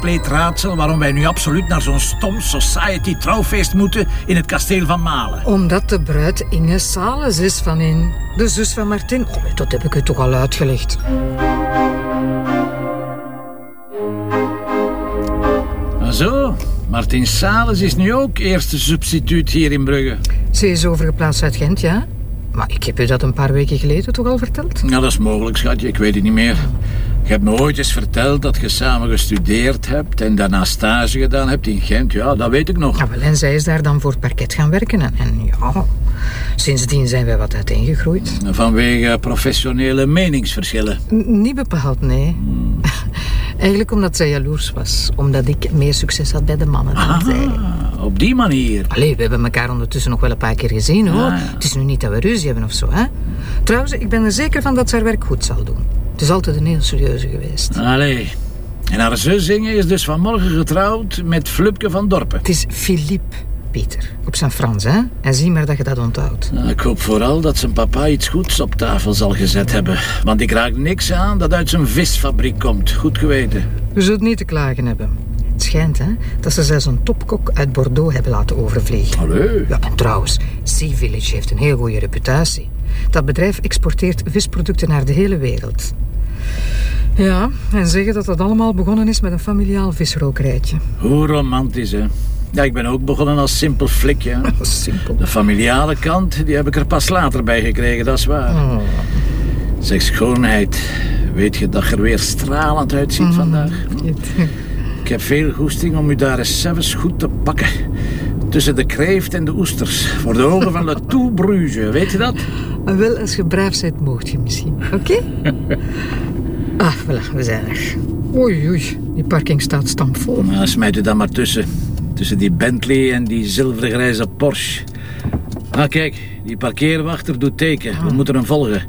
compleet raadsel waarom wij nu absoluut naar zo'n stom society trouwfeest moeten in het kasteel van Malen. Omdat de bruid Inge Sales is van in. De zus van Martin. Oh, dat heb ik u toch al uitgelegd. Zo, Martin Sales is nu ook eerste substituut hier in Brugge. Ze is overgeplaatst uit Gent, ja? Maar ik heb u dat een paar weken geleden toch al verteld? Ja, dat is mogelijk, schatje. Ik weet het niet meer. Je hebt me ooit eens verteld dat je samen gestudeerd hebt en daarna stage gedaan hebt in Gent. Ja, dat weet ik nog. Ja, wel, en zij is daar dan voor het parket gaan werken. En, en ja, sindsdien zijn wij wat uiteengegroeid. Vanwege professionele meningsverschillen. N- niet bepaald, nee. Eigenlijk omdat zij jaloers was. Omdat ik meer succes had bij de mannen dan zij. Ah, op die manier. Allee, we hebben elkaar ondertussen nog wel een paar keer gezien, hoor. Ah, ja. Het is nu niet dat we ruzie hebben of zo, hè. Trouwens, ik ben er zeker van dat ze haar werk goed zal doen. Het is altijd een heel serieuze geweest. Allee. En haar zus Inge is dus vanmorgen getrouwd met Flupke van Dorpen. Het is Philippe, Pieter. Op zijn Frans, hè. En zie maar dat je dat onthoudt. Nou, ik hoop vooral dat zijn papa iets goeds op tafel zal gezet hebben. Want ik raak niks aan dat uit zijn visfabriek komt. Goed geweten. We zullen het niet te klagen hebben. Het schijnt, hè, dat ze zelfs een topkok uit Bordeaux hebben laten overvliegen. Allee. Ja, en trouwens, Sea Village heeft een heel goede reputatie. Dat bedrijf exporteert visproducten naar de hele wereld. Ja, en zeggen dat dat allemaal begonnen is met een familiaal visrokerijtje. Hoe romantisch, hè? Ja, ik ben ook begonnen als simpel flikje. Simpel. De familiale kant, die heb ik er pas later bij gekregen, dat is waar. Zeg, schoonheid. Weet je dat je er weer stralend uitziet vandaag? Ik heb veel goesting om u daar eens zelfs goed te pakken. Tussen de kreeft en de oesters. Voor de ogen van Le Tout Bruges, weet je dat? Wel, als je braaf bent, mocht je misschien. Oké? Ah, voilà, we zijn er. Oei, oei, die parking staat stampvol. Nou, smijt u dan maar tussen. Tussen die Bentley en die zilvergrijze Porsche. Ah, kijk, die parkeerwachter doet teken. We moeten hem volgen.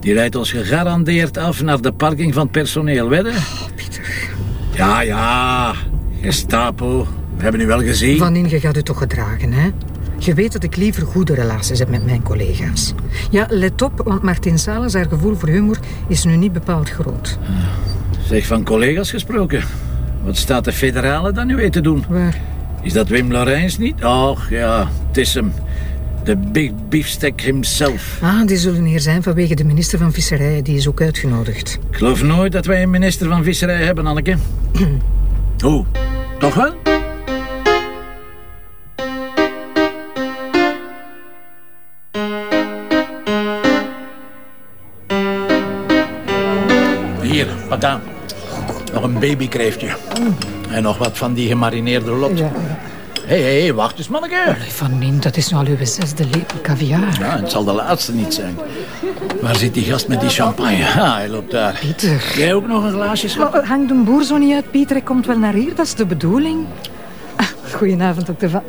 Die rijdt ons gegarandeerd af naar de parking van het personeel, wedden? Pieter. Ja, ja. Gestapo. We hebben u wel gezien. Van Inge gaat u toch gedragen, hè? Je weet dat ik liever goede relaties heb met mijn collega's. Ja, let op, want Martin Sales, haar gevoel voor humor, is nu niet bepaald groot. Zeg, van collega's gesproken. Wat staat de federale dan nu weer te doen? Waar? Is dat Wim Lorijns niet? Och, ja, het is hem. De big beefsteak himself. Ah, die zullen hier zijn vanwege de minister van Visserij. Die is ook uitgenodigd. Ik geloof nooit dat wij een minister van Visserij hebben, Anneke. Hoe? Toch wel? Hier, madame. Nog een babykreeftje. En nog wat van die gemarineerde lot. Hé, hé, hey, wacht eens, manneke. Allee, Van Nien, dat is nu al uw zesde lepel caviar. Ja, het zal de laatste niet zijn. Waar zit die gast met die champagne? Ah, hij loopt daar. Pieter. Jij ook nog een glaasje, schat? Oh, hang de boer zo niet uit, Pieter. Hij komt wel naar hier, dat is de bedoeling. Ah, goedenavond, dokter Van...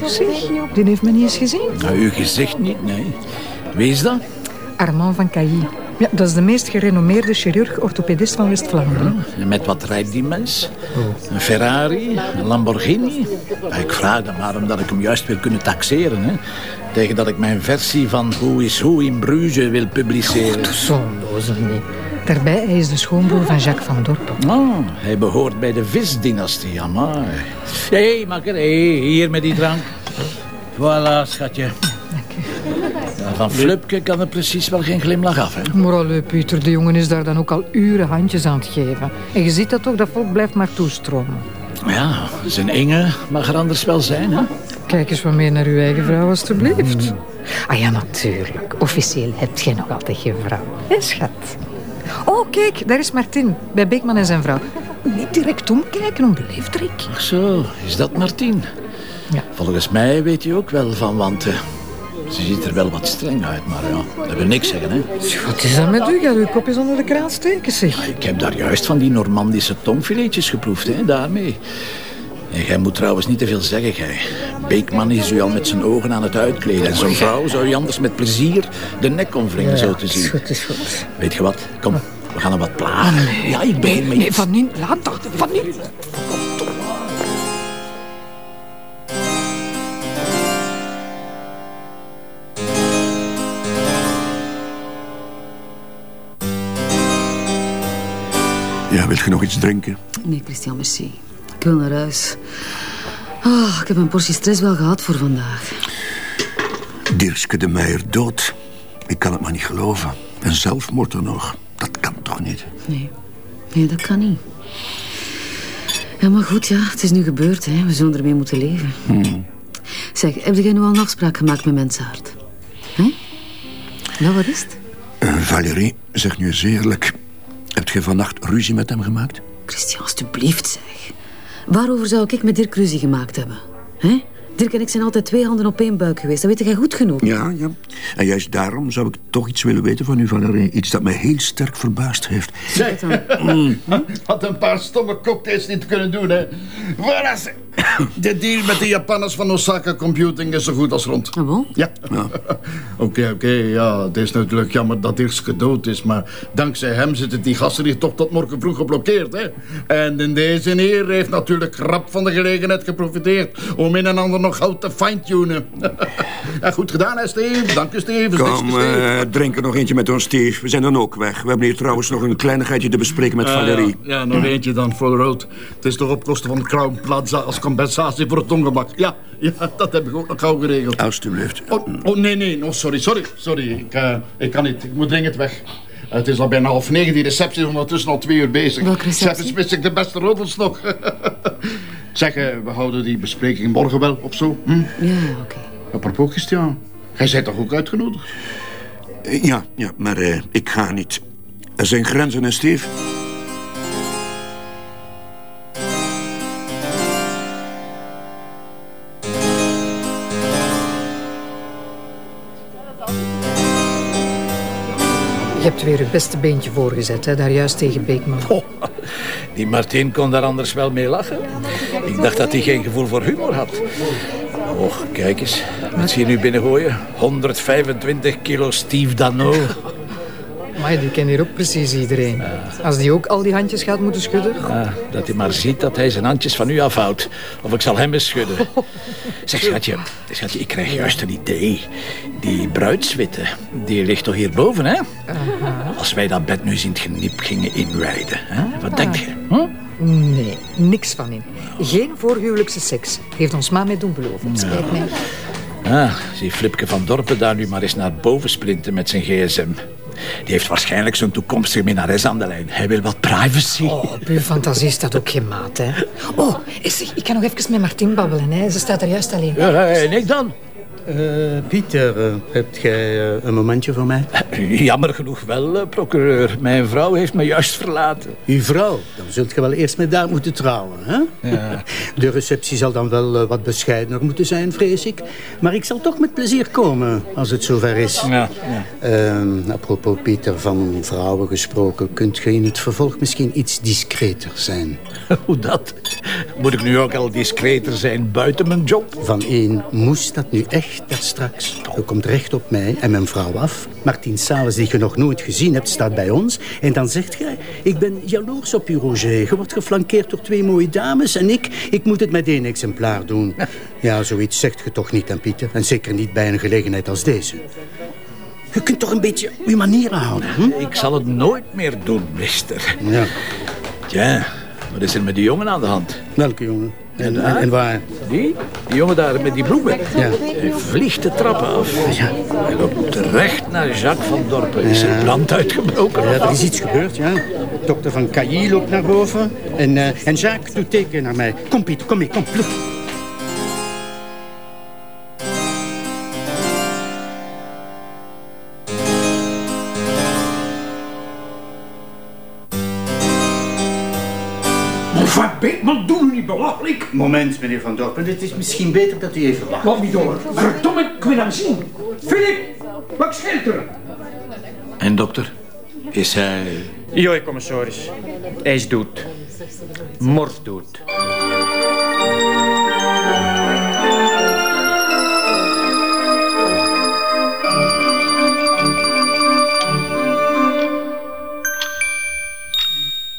Lucie, die heeft me niet eens gezien. Nou, uw gezicht niet, nee. Wie is dat? Armand van Cailly. Ja, dat is de meest gerenommeerde chirurg-orthopedist van West-Vlaanderen. En met wat rijdt die mens? Een Ferrari? Een Lamborghini? Ja, Ik vraag dat maar omdat ik hem juist wil kunnen taxeren. Hè? Tegen dat ik mijn versie van Hoe is Hoe in Bruges wil publiceren. Zo'n lozer niet. Daarbij, hij is de schoonbroer van Jacques van Dorpen. Oh, hij behoort bij de visdynastie, amai. Hé, hey, makker, hey, hier met die drank. Voilà, schatje. Ja, van Flupke kan er precies wel geen glimlach af, hè? Maar allee, Pieter, de jongen is daar dan ook al uren handjes aan het geven. En je ziet dat toch, dat volk blijft maar toestromen. Ja, zijn Inge mag er anders wel zijn, hè? Kijk eens wat meer naar uw eigen vrouw, alstublieft. Ah ja, natuurlijk. Officieel hebt jij nog altijd geen vrouw. Hé, schat? Oh, kijk, daar is Martin, bij Beekman en zijn vrouw. Niet direct omkijken, onbeleefd, Rick. Ach zo, is dat Martien? Ja. Volgens mij weet hij ook wel van, want eh, ze ziet er wel wat streng uit, maar ja, dat wil niks zeggen, hè. Wat is dat met u? Gaat uw kopjes onder de kraan steken, zeg? Ik heb daar juist van die Normandische tongfiletjes geproefd, hè, daarmee. En jij moet trouwens niet te veel zeggen, gij. Beekman is u al met zijn ogen aan het uitkleden. En zo'n vrouw zou je anders met plezier de nek omwringen, zo te is zien. goed, is goed. Weet je wat? Kom, we gaan hem wat plagen. Ja, ik begin met Nee. Van Nien, laat dat. Van Nien. Ja, wilt je nog iets drinken? Nee, Christian, merci. Ik wil naar huis. Oh, ik heb een portie stress wel gehad voor vandaag. Dirkske de Meijer dood. Ik kan het maar niet geloven. En zelfmoord er nog. Dat kan toch niet? Nee, nee dat kan niet. Ja, maar goed, ja, het is nu gebeurd. Hè. We zullen ermee moeten leven. Hmm. Zeg, heb jij nu al een afspraak gemaakt met Mensaard? Hè? Nou, wat is het? Uh, Valérie, zeg nu eens eerlijk. Heb je vannacht ruzie met hem gemaakt? Christian, alstublieft zeg. Waarover zou ik met Dirk ruzie gemaakt hebben? Hè? Dirk en ik zijn altijd twee handen op één buik geweest. Dat weet jij goed genoeg. Ja, ja. En juist daarom zou ik toch iets willen weten van u, Valérie. Iets dat mij heel sterk verbaasd heeft. Zeg, mm. had een paar stomme cocktails niet kunnen doen, hè. Waar is... De deal met de Japanners van Osaka Computing is zo goed als rond. Ah, bon? Ja. Oké, oké, ja. Het is natuurlijk jammer dat Dirkske dood is, maar dankzij hem zitten die gasten hier toch tot morgen vroeg geblokkeerd, hè. En in deze heer heeft natuurlijk rap van de gelegenheid geprofiteerd om in en ander nog goud te fine-tunen. ja, goed gedaan, hè, Steve? Dank je, Steve. Kom, uh, drink er nog eentje met ons, Steve. We zijn dan ook weg. We hebben hier trouwens nog een kleinigheidje te bespreken met uh, Valerie. Ja, ja, nog eentje dan voor de road. Het is toch op kosten van Crown Plaza als compensatie voor het ongemak. Ja, ja, dat heb ik ook nog gauw geregeld. Alsjeblieft. Oh, oh, nee, nee. Oh, sorry, sorry. Sorry, ik, uh, ik kan niet. Ik moet dringend weg. Het is al bijna half negen. Die receptie is ondertussen al twee uur bezig. Welke receptie? Zelfs mis ik de beste roddels nog. zeg, we houden die bespreking morgen wel of zo. Hm? Ja, oké. Okay. Apropos, Christian. Jij bent toch ook uitgenodigd? Ja, ja maar uh, ik ga niet. Er zijn grenzen, hè, Steve? Je hebt weer je beste beentje voorgezet, hè, daar juist tegen Beekman. Oh, die Martin kon daar anders wel mee lachen. Ik dacht dat hij geen gevoel voor humor had. Och, kijk eens. Wat zie je nu binnengooien? 125 kilo Steve Dano. Maar die kent hier ook precies iedereen. Als die ook al die handjes gaat moeten schudden... Ja, dat hij maar ziet dat hij zijn handjes van u afhoudt. Of ik zal hem eens schudden. Zeg, schatje, schatje, ik krijg juist een idee. Die bruidswitte, die ligt toch hierboven, hè? Als wij dat bed nu eens in het geniep gingen inrijden. Hè? Wat denk je? Hm? Nee, niks van in. Geen voorhuwelijkse seks. Heeft ons ma mee doen beloven. Het spijt mij. Ah, zie Flipke van Dorpen daar nu maar eens naar boven sprinten met zijn gsm. Die heeft waarschijnlijk zo'n toekomstige minnares aan de lijn. Hij wil wat privacy. Oh, op uw fantasie staat ook geen maat, hè. Oh, ik kan nog even met Martin babbelen, hè. Ze staat er juist alleen. Ja, en ik dan? Uh, Pieter, uh, hebt jij uh, een momentje voor mij? Jammer genoeg wel, procureur. Mijn vrouw heeft me juist verlaten. Uw vrouw? Dan zult je wel eerst met haar moeten trouwen, hè? Ja. De receptie zal dan wel wat bescheidener moeten zijn, vrees ik. Maar ik zal toch met plezier komen, als het zover is. Ja, ja. apropos Pieter, van vrouwen gesproken... kunt je in het vervolg misschien iets discreter zijn? Hoe dat? Moet ik nu ook al discreter zijn buiten mijn job? Van één moest dat nu echt daar straks. Je komt recht op mij en mijn vrouw af. Martien Sales, die je nog nooit gezien hebt, staat bij ons. En dan zegt jij, ik ben jaloers op u, Roger. Je wordt geflankeerd door twee mooie dames. En ik, ik moet het met één exemplaar doen. Ja, zoiets zegt je toch niet aan Pieter. En zeker niet bij een gelegenheid als deze. Je kunt toch een beetje je manieren houden, hm? Ik zal het nooit meer doen, mister. Ja. Tja, wat is er met die jongen aan de hand? Welke jongen? En, en, en, waar? Die? Die jongen daar met die bloemen. Ja. Hij vliegt de trappen af. Ja. Hij loopt recht naar Jacques van Dorpen. Is er brand uitgebroken? Ja, er is iets gebeurd, ja. Dokter van Cailly loopt naar boven. En, uh, en Jacques doet teken naar mij. Kom, Piet, kom mee, kom. Vlug. Van Beekman, doe u niet belachelijk. Moment, meneer Van Dorpen. Het is misschien beter dat u even wacht. Wat niet door. Verdomme, ik wil hem zien. Filip, wat scheelt er? En dokter? Is hij... Jo, commissaris. Hij is dood. Moorddood.